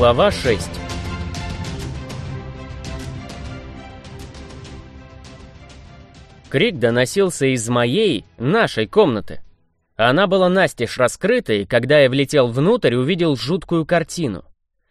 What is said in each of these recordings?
Глава 6 Крик доносился из моей, нашей комнаты. Она была настежь раскрыта, и когда я влетел внутрь, увидел жуткую картину.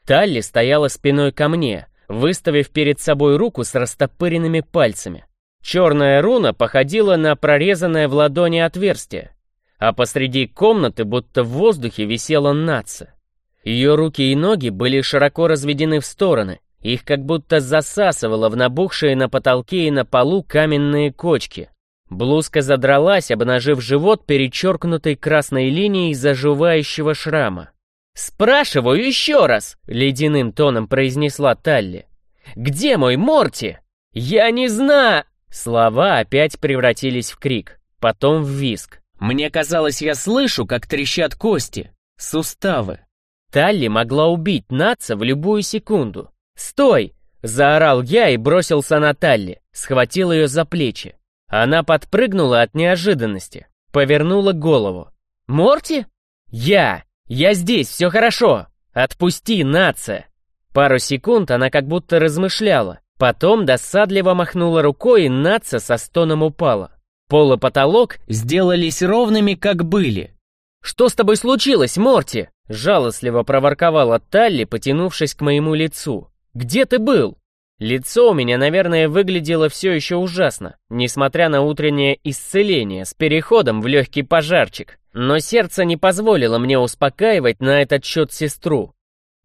Талли стояла спиной ко мне, выставив перед собой руку с растопыренными пальцами. Черная руна походила на прорезанное в ладони отверстие, а посреди комнаты будто в воздухе висела наца. Ее руки и ноги были широко разведены в стороны, их как будто засасывало в набухшие на потолке и на полу каменные кочки. Блузка задралась, обнажив живот перечеркнутой красной линией заживающего шрама. «Спрашиваю еще раз!» — ледяным тоном произнесла Талли. «Где мой Морти?» «Я не знаю!» Слова опять превратились в крик, потом в виск. Мне казалось, я слышу, как трещат кости, суставы. Талли могла убить Натса в любую секунду. «Стой!» — заорал я и бросился на Талли, схватил ее за плечи. Она подпрыгнула от неожиданности, повернула голову. «Морти?» «Я! Я здесь, все хорошо! Отпусти, Натса!» Пару секунд она как будто размышляла, потом досадливо махнула рукой и Натса со стоном упала. Пол и потолок сделались ровными, как были. «Что с тобой случилось, Морти?» — жалостливо проворковала Талли, потянувшись к моему лицу. «Где ты был?» Лицо у меня, наверное, выглядело все еще ужасно, несмотря на утреннее исцеление с переходом в легкий пожарчик. Но сердце не позволило мне успокаивать на этот счет сестру.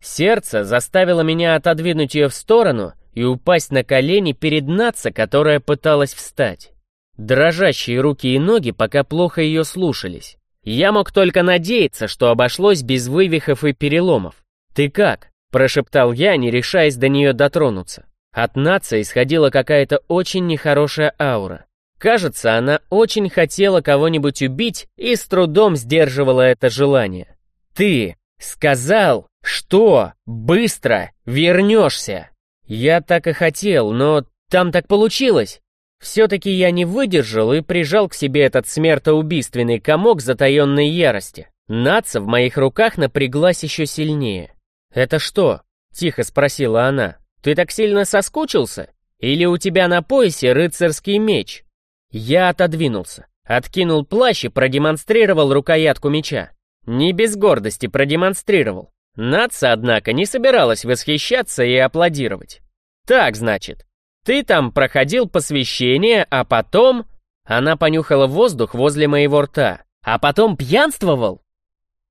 Сердце заставило меня отодвинуть ее в сторону и упасть на колени перед Натса, которая пыталась встать. Дрожащие руки и ноги пока плохо ее слушались. Я мог только надеяться, что обошлось без вывихов и переломов. «Ты как?» – прошептал я, не решаясь до нее дотронуться. От Наца исходила какая-то очень нехорошая аура. Кажется, она очень хотела кого-нибудь убить и с трудом сдерживала это желание. «Ты сказал, что быстро вернешься!» Я так и хотел, но там так получилось. Все-таки я не выдержал и прижал к себе этот смертоубийственный комок затаенной ярости. Наца в моих руках напряглась еще сильнее. «Это что?» — тихо спросила она. Ты так сильно соскучился? Или у тебя на поясе рыцарский меч?» Я отодвинулся, откинул плащ и продемонстрировал рукоятку меча. Не без гордости продемонстрировал. Наца, однако, не собиралась восхищаться и аплодировать. «Так, значит, ты там проходил посвящение, а потом...» Она понюхала воздух возле моего рта. «А потом пьянствовал?»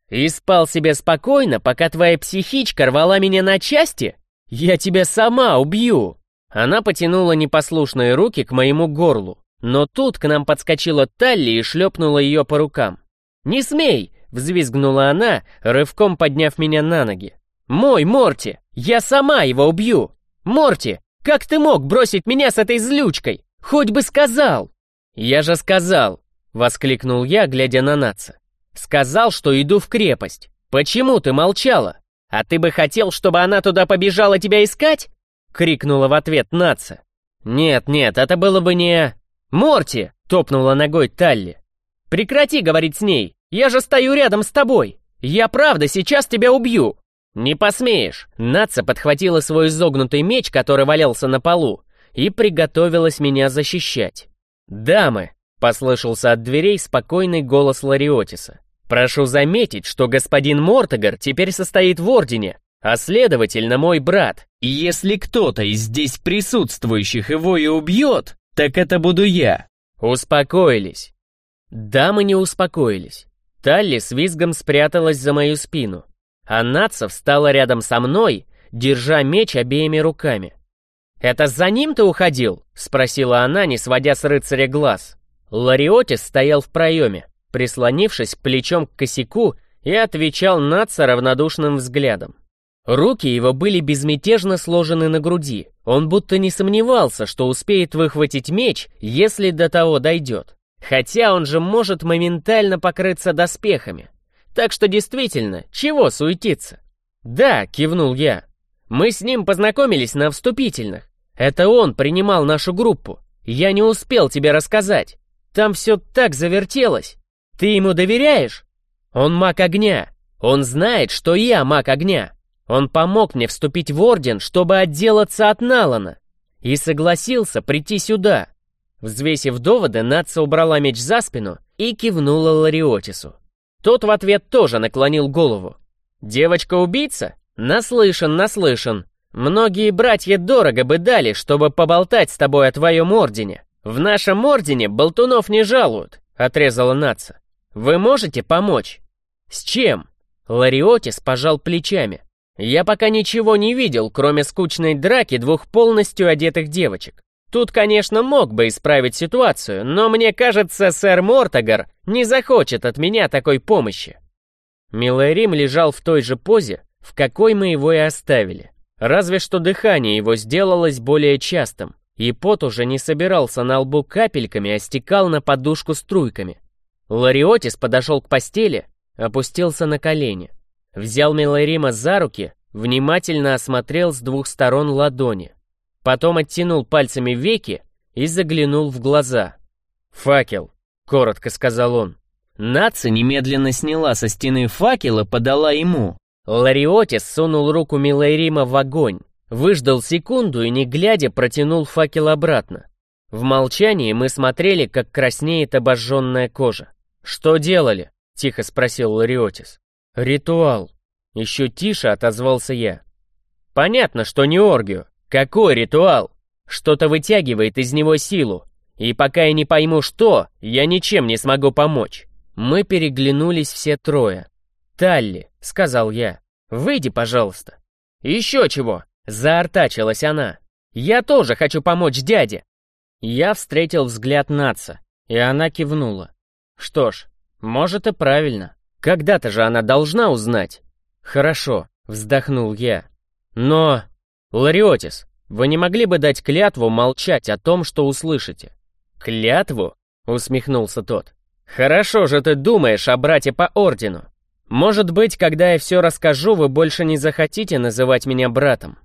«И спал себе спокойно, пока твоя психичка рвала меня на части?» «Я тебя сама убью!» Она потянула непослушные руки к моему горлу, но тут к нам подскочила Талли и шлепнула ее по рукам. «Не смей!» — взвизгнула она, рывком подняв меня на ноги. «Мой Морти! Я сама его убью! Морти, как ты мог бросить меня с этой злючкой? Хоть бы сказал!» «Я же сказал!» — воскликнул я, глядя на Наца. «Сказал, что иду в крепость. Почему ты молчала?» «А ты бы хотел, чтобы она туда побежала тебя искать?» — крикнула в ответ Наца. «Нет, нет, это было бы не...» «Морти!» — топнула ногой Талли. «Прекрати говорить с ней! Я же стою рядом с тобой! Я правда сейчас тебя убью!» «Не посмеешь!» Наца подхватила свой изогнутый меч, который валялся на полу, и приготовилась меня защищать. «Дамы!» — послышался от дверей спокойный голос Лариотиса. Прошу заметить, что господин Мортогар теперь состоит в Ордене, а следовательно мой брат. И если кто-то из здесь присутствующих его и убьет, так это буду я. Успокоились. Дамы не успокоились. Талли с визгом спряталась за мою спину, а Натса встала рядом со мной, держа меч обеими руками. «Это за ним ты уходил?» — спросила она, не сводя с рыцаря глаз. Лариотис стоял в проеме прислонившись плечом к косяку и отвечал Натса равнодушным взглядом. Руки его были безмятежно сложены на груди. Он будто не сомневался, что успеет выхватить меч, если до того дойдет. Хотя он же может моментально покрыться доспехами. Так что действительно, чего суетиться? «Да», — кивнул я. «Мы с ним познакомились на вступительных. Это он принимал нашу группу. Я не успел тебе рассказать. Там все так завертелось. Ты ему доверяешь? Он маг огня. Он знает, что я маг огня. Он помог мне вступить в Орден, чтобы отделаться от Налана. И согласился прийти сюда. Взвесив доводы, Натса убрала меч за спину и кивнула Лариотису. Тот в ответ тоже наклонил голову. «Девочка-убийца? Наслышан, наслышан. Многие братья дорого бы дали, чтобы поболтать с тобой о твоем ордене. В нашем ордене болтунов не жалуют», — отрезала Натса. «Вы можете помочь?» «С чем?» Лариотис пожал плечами. «Я пока ничего не видел, кроме скучной драки двух полностью одетых девочек. Тут, конечно, мог бы исправить ситуацию, но мне кажется, сэр Мортогар не захочет от меня такой помощи. Милый Рим лежал в той же позе, в какой мы его и оставили. Разве что дыхание его сделалось более частым, и пот уже не собирался на лбу капельками, а стекал на подушку струйками. Лариотис подошел к постели, опустился на колени, взял Миларима за руки, внимательно осмотрел с двух сторон ладони. Потом оттянул пальцами веки и заглянул в глаза. «Факел», — коротко сказал он. Наци немедленно сняла со стены факел и подала ему. Лариотис сунул руку Милайрима в огонь, выждал секунду и, не глядя, протянул факел обратно. В молчании мы смотрели, как краснеет обожженная кожа. «Что делали?» — тихо спросил Лариотис. «Ритуал». Еще тише отозвался я. «Понятно, что не оргию. Какой ритуал? Что-то вытягивает из него силу. И пока я не пойму что, я ничем не смогу помочь. Мы переглянулись все трое. «Талли», — сказал я, — «выйди, пожалуйста». «Еще чего?» — заортачилась она. «Я тоже хочу помочь дяде». Я встретил взгляд Наца, и она кивнула. «Что ж, может и правильно. Когда-то же она должна узнать». «Хорошо», — вздохнул я. «Но...» «Лариотис, вы не могли бы дать клятву молчать о том, что услышите?» «Клятву?» — усмехнулся тот. «Хорошо же ты думаешь о брате по ордену. Может быть, когда я все расскажу, вы больше не захотите называть меня братом».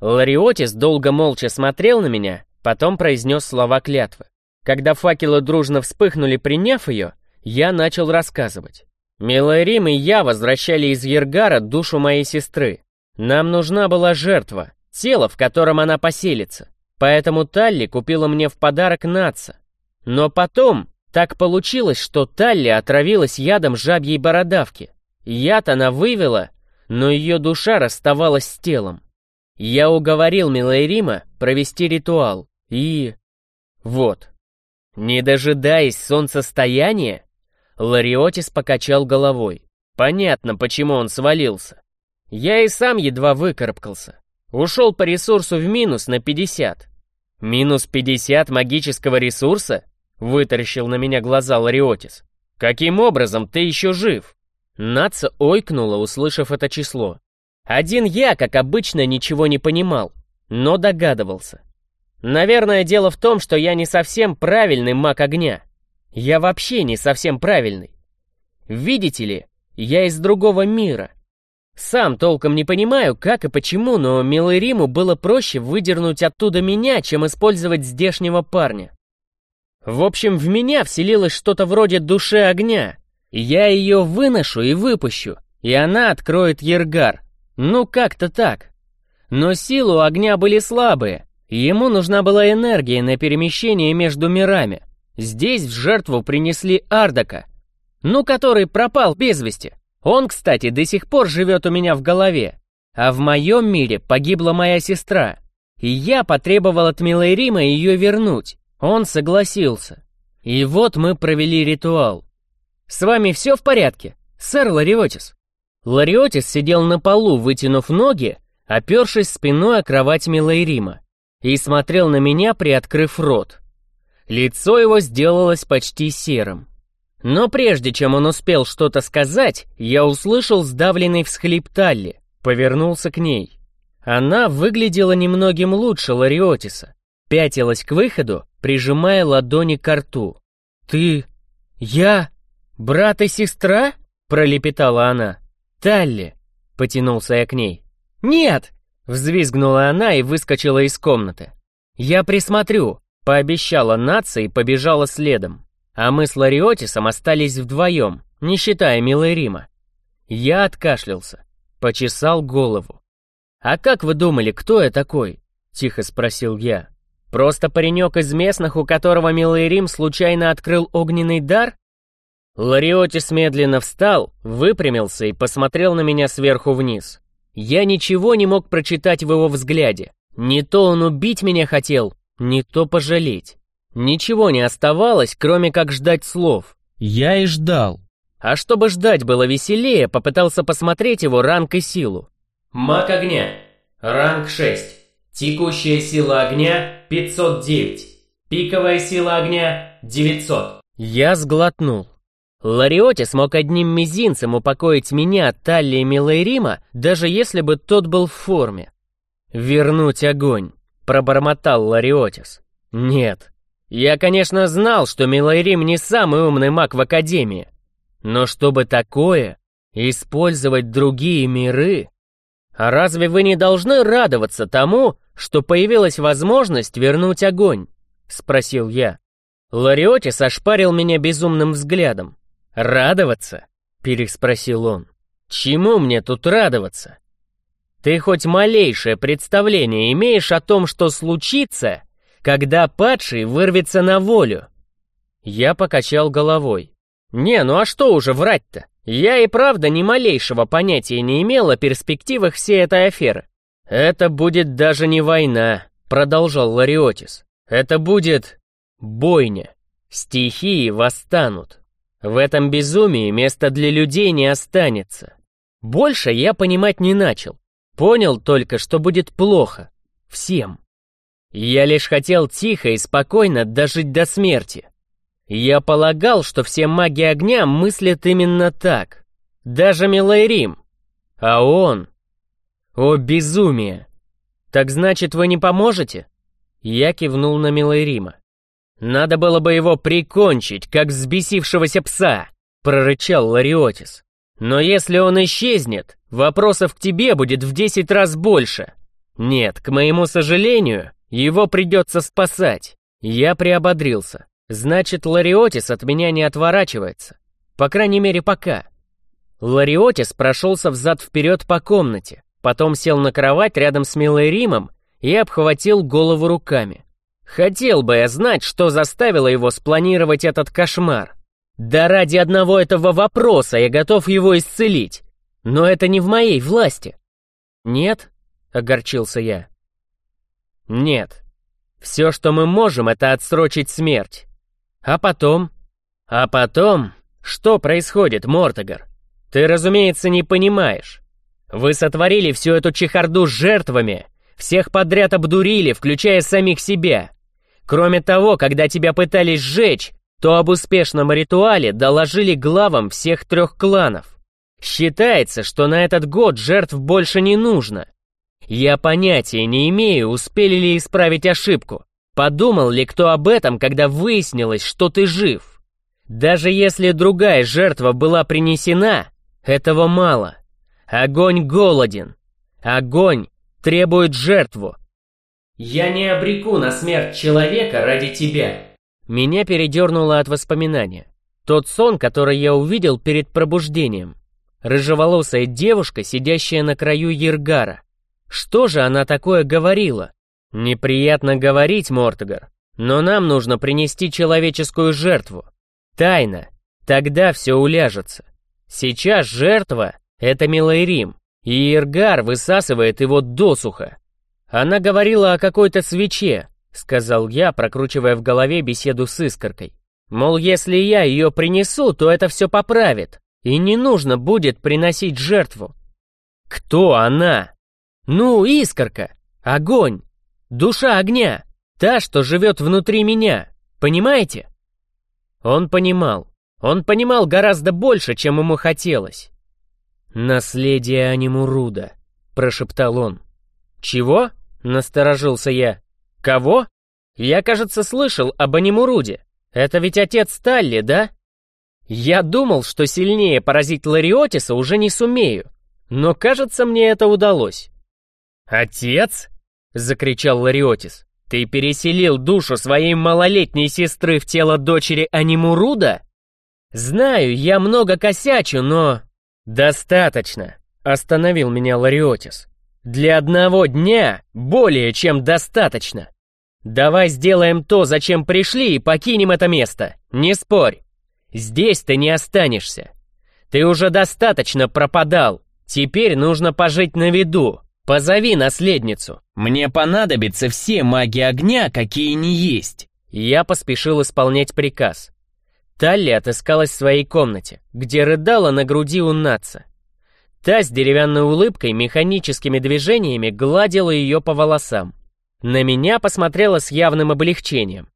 Лариотис долго молча смотрел на меня, потом произнес слова клятвы. Когда факелы дружно вспыхнули, приняв ее, я начал рассказывать. Милая Рим и я возвращали из Ергара душу моей сестры. Нам нужна была жертва, тело, в котором она поселится. Поэтому Талли купила мне в подарок наца. Но потом так получилось, что Талли отравилась ядом жабьей бородавки. Яд она вывела, но ее душа расставалась с телом. Я уговорил Милайрима провести ритуал, и... Вот. Не дожидаясь солнцестояния, Лариотис покачал головой. Понятно, почему он свалился. Я и сам едва выкарабкался. Ушел по ресурсу в минус на 50. Минус 50 магического ресурса? Вытаращил на меня глаза Лариотис. Каким образом ты еще жив? Наца ойкнула, услышав это число. Один я, как обычно, ничего не понимал, но догадывался. Наверное, дело в том, что я не совсем правильный маг огня. Я вообще не совсем правильный. Видите ли, я из другого мира — сам толком не понимаю, как и почему, но Милыриму было проще выдернуть оттуда меня, чем использовать здешнего парня. В общем, в меня вселилось что-то вроде души огня. Я ее выношу и выпущу, и она откроет Ергар. Ну, как-то так. Но силы у огня были слабые, ему нужна была энергия на перемещение между мирами. Здесь в жертву принесли Ардака, ну, который пропал без вести. Он, кстати, до сих пор живет у меня в голове. А в моем мире погибла моя сестра. И я потребовал от Милой Рима ее вернуть. Он согласился. И вот мы провели ритуал. С вами все в порядке, сэр Лариотис? Лариотис сидел на полу, вытянув ноги, опершись спиной о кровать Милой Рима, и смотрел на меня, приоткрыв рот. Лицо его сделалось почти серым. Но прежде чем он успел что-то сказать, я услышал сдавленный всхлип Талли, повернулся к ней. Она выглядела немногим лучше Лариотиса, пятилась к выходу, прижимая ладони к рту. «Ты... я... брат и сестра?» — пролепетала она. «Талли!» — потянулся я к ней. «Нет!» — взвизгнула она и выскочила из комнаты. «Я присмотрю», — пообещала нация и побежала следом. А мы с Лариотисом остались вдвоем, не считая милой Рима. Я откашлялся, почесал голову. «А как вы думали, кто я такой?» — тихо спросил я. «Просто паренек из местных, у которого Милый Рим случайно открыл огненный дар?» Лариотис медленно встал, выпрямился и посмотрел на меня сверху вниз. Я ничего не мог прочитать в его взгляде. Не то он убить меня хотел, не то пожалеть. Ничего не оставалось, кроме как ждать слов. Я и ждал. А чтобы ждать было веселее, попытался посмотреть его ранг и силу. Маг огня. Ранг 6. Текущая сила огня 509. Пиковая сила огня 900. Я сглотнул. Лариоти смог одним мизинцем упокоить меня от талии Милайрима, даже если бы тот был в форме. «Вернуть огонь», — пробормотал Лариотис. «Нет. Я, конечно, знал, что Милайрим не самый умный маг в Академии. Но чтобы такое, использовать другие миры... А разве вы не должны радоваться тому, что появилась возможность вернуть огонь? Спросил я. Лариотис ошпарил меня безумным взглядом. «Радоваться?» — переспросил он. «Чему мне тут радоваться? Ты хоть малейшее представление имеешь о том, что случится, когда падший вырвется на волю?» Я покачал головой. «Не, ну а что уже врать-то? Я и правда ни малейшего понятия не имел о перспективах всей этой аферы. «Это будет даже не война», — продолжал Лариотис. «Это будет бойня. Стихии восстанут. В этом безумии места для людей не останется. Больше я понимать не начал. Понял только, что будет плохо. Всем. Я лишь хотел тихо и спокойно дожить до смерти. Я полагал, что все маги огня мыслят именно так. Даже Милайрим. А он... О, безумие! Так значит, вы не поможете? Я кивнул на Милайрима. Надо было бы его прикончить, как взбесившегося пса, прорычал Лариотис. Но если он исчезнет, вопросов к тебе будет в десять раз больше. Нет, к моему сожалению, его придется спасать. Я приободрился. Значит, Лариотис от меня не отворачивается. По крайней мере, пока. Лариотис прошелся взад-вперед по комнате, потом сел на кровать рядом с Милой Римом и обхватил голову руками. Хотел бы я знать, что заставило его спланировать этот кошмар. Да ради одного этого вопроса я готов его исцелить. Но это не в моей власти. Нет, огорчился я. Нет. Все, что мы можем, это отсрочить смерть. А потом? А потом? Что происходит, Мортогар? Ты, разумеется, не понимаешь. Вы сотворили всю эту чехарду с жертвами, всех подряд обдурили, включая самих себя. Кроме того, когда тебя пытались сжечь, то об успешном ритуале доложили главам всех трех кланов. Считается, что на этот год жертв больше не нужно. Я понятия не имею, успели ли исправить ошибку. Подумал ли кто об этом, когда выяснилось, что ты жив? Даже если другая жертва была принесена, этого мало. Огонь голоден. Огонь требует жертву. «Я не обреку на смерть человека ради тебя». Меня передернуло от воспоминания. Тот сон, который я увидел перед пробуждением. Рыжеволосая девушка, сидящая на краю Ергара. Что же она такое говорила? Неприятно говорить, Мортогар, но нам нужно принести человеческую жертву. Тайна. Тогда все уляжется. Сейчас жертва — это Милайрим, и Иргар высасывает его досуха. Она говорила о какой-то свече, сказал я, прокручивая в голове беседу с искоркой. Мол, если я ее принесу, то это все поправит, и не нужно будет приносить жертву. Кто она? Ну, искорка, огонь, душа огня, та, что живет внутри меня, понимаете? Он понимал. Он понимал гораздо больше, чем ему хотелось. «Наследие Анимуруда», — прошептал он. «Чего?» Насторожился я. Кого? Я, кажется, слышал об Анимуруде. Это ведь отец Талли, да? Я думал, что сильнее поразить Лариотиса уже не сумею. Но, кажется, мне это удалось. «Отец?» — закричал Лариотис. «Ты переселил душу своей малолетней сестры в тело дочери Анимуруда?» «Знаю, я много косячу, но...» «Достаточно», — остановил меня Лариотис. Для одного дня более чем достаточно. Давай сделаем то, зачем пришли, и покинем это место. Не спорь. Здесь ты не останешься. Ты уже достаточно пропадал. Теперь нужно пожить на виду. Позови наследницу. Мне понадобятся все маги огня, какие не есть. Я поспешил исполнять приказ. Талли отыскалась в своей комнате, где рыдала на груди у Натса. Та с деревянной улыбкой, механическими движениями гладила ее по волосам. На меня посмотрела с явным облегчением.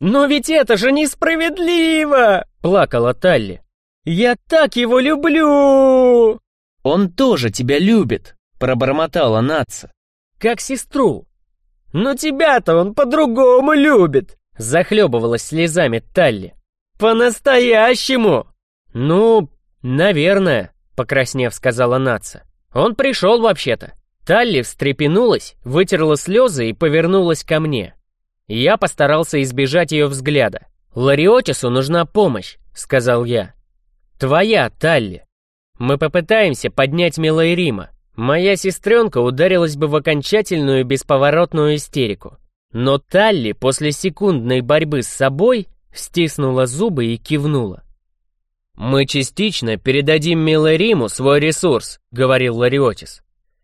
«Но ведь это же несправедливо!» — плакала Талли. «Я так его люблю!» «Он тоже тебя любит!» — пробормотала Натса. «Как сестру!» «Но тебя-то он по-другому любит!» — захлебывалась слезами Талли. «По-настоящему!» «Ну, наверное», покраснев, сказала Наца. «Он пришел вообще-то». Талли встрепенулась, вытерла слезы и повернулась ко мне. Я постарался избежать ее взгляда. «Лариотису нужна помощь», — сказал я. «Твоя, Талли. Мы попытаемся поднять Милайрима. Моя сестренка ударилась бы в окончательную бесповоротную истерику. Но Талли после секундной борьбы с собой стиснула зубы и кивнула. «Мы частично передадим Милариму свой ресурс», — говорил Лариотис.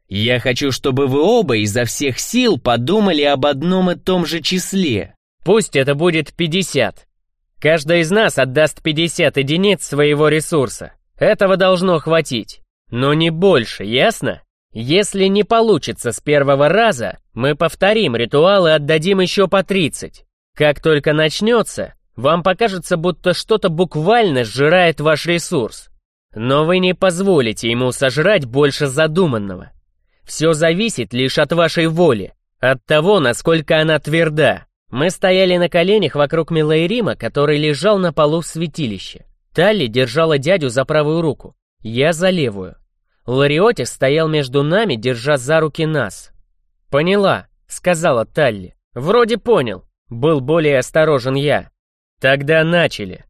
«Я хочу, чтобы вы оба изо всех сил подумали об одном и том же числе. Пусть это будет 50. Каждый из нас отдаст 50 единиц своего ресурса. Этого должно хватить. Но не больше, ясно? Если не получится с первого раза, мы повторим ритуал и отдадим еще по 30. Как только начнется, вам покажется, будто что-то буквально сжирает ваш ресурс. Но вы не позволите ему сожрать больше задуманного. Все зависит лишь от вашей воли, от того, насколько она тверда. Мы стояли на коленях вокруг Милаирима, который лежал на полу в святилище. Талли держала дядю за правую руку, я за левую. Лариотис стоял между нами, держа за руки нас. «Поняла», — сказала Талли. «Вроде понял. Был более осторожен я. Тогда начали.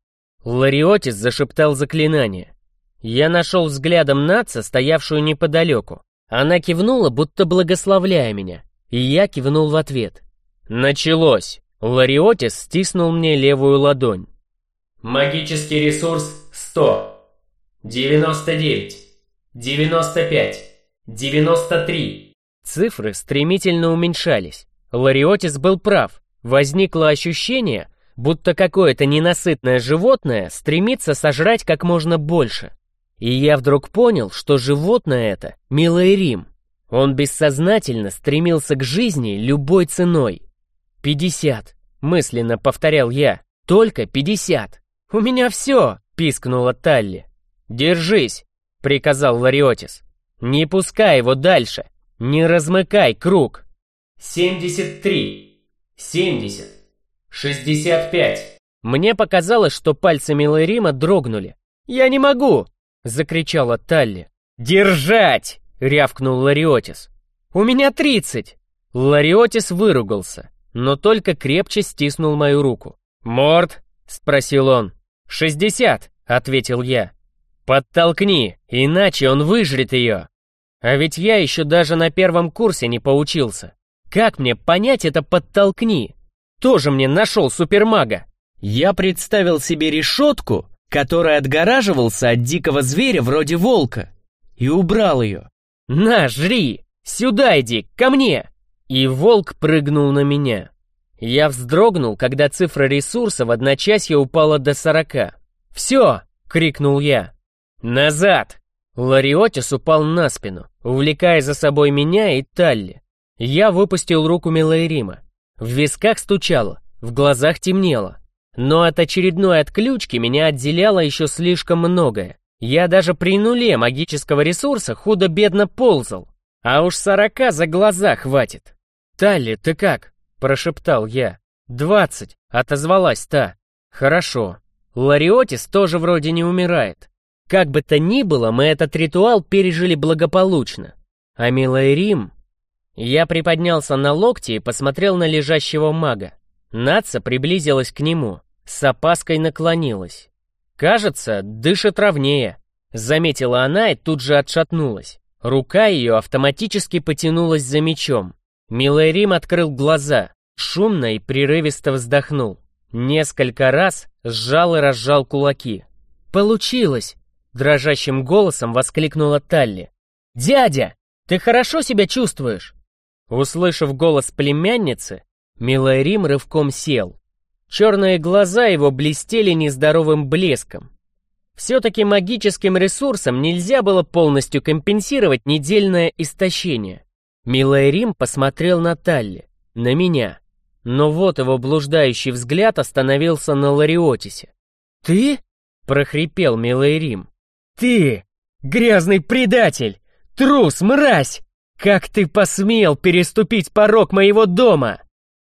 Лариотис зашептал заклинание. Я нашел взглядом Наца, стоявшую неподалеку. Она кивнула, будто благословляя меня, и я кивнул в ответ. Началось. Лариотис стиснул мне левую ладонь. Магический ресурс 100. 99. 95. 93. Цифры стремительно уменьшались. Лариотис был прав. Возникло ощущение, будто какое-то ненасытное животное стремится сожрать как можно больше. И я вдруг понял, что животное это — милый Рим. Он бессознательно стремился к жизни любой ценой. «Пятьдесят», — мысленно повторял я, — «только пятьдесят». «У меня все», — пискнула Талли. «Держись», — приказал Лариотис. «Не пускай его дальше, не размыкай круг». «Семьдесят три, семьдесят, «Шестьдесят пять!» Мне показалось, что пальцы Миларима дрогнули. «Я не могу!» — закричала Талли. «Держать!» — рявкнул Лариотис. «У меня тридцать!» Лариотис выругался, но только крепче стиснул мою руку. «Морд?» — спросил он. «Шестьдесят!» — ответил я. «Подтолкни, иначе он выжрет ее!» А ведь я еще даже на первом курсе не поучился. Как мне понять это «подтолкни»? тоже мне нашел супермага. Я представил себе решетку, которая отгораживался от дикого зверя вроде волка, и убрал ее. «На, жри! Сюда иди, ко мне!» И волк прыгнул на меня. Я вздрогнул, когда цифра ресурса в одночасье упала до сорока. «Все!» — крикнул я. «Назад!» Лариотис упал на спину, увлекая за собой меня и Талли. Я выпустил руку Милайрима. В висках стучало, в глазах темнело. Но от очередной отключки меня отделяло еще слишком многое. Я даже при нуле магического ресурса худо-бедно ползал. А уж сорока за глаза хватит. «Талли, ты как?» – прошептал я. «Двадцать», – отозвалась та. «Хорошо. Лариотис тоже вроде не умирает. Как бы то ни было, мы этот ритуал пережили благополучно. А милая Рим я приподнялся на локти и посмотрел на лежащего мага. Наца приблизилась к нему, с опаской наклонилась. «Кажется, дышит ровнее», — заметила она и тут же отшатнулась. Рука ее автоматически потянулась за мечом. Милый Рим открыл глаза, шумно и прерывисто вздохнул. Несколько раз сжал и разжал кулаки. «Получилось!» — дрожащим голосом воскликнула Талли. «Дядя, ты хорошо себя чувствуешь?» Услышав голос племянницы, Милый Рим рывком сел. Черные глаза его блестели нездоровым блеском. Все-таки магическим ресурсом нельзя было полностью компенсировать недельное истощение. Милый Рим посмотрел на Талли, на меня. Но вот его блуждающий взгляд остановился на Лариотисе. «Ты?» — прохрипел Милый Рим. «Ты! Грязный предатель! Трус, мразь! Как ты посмел переступить порог моего дома?»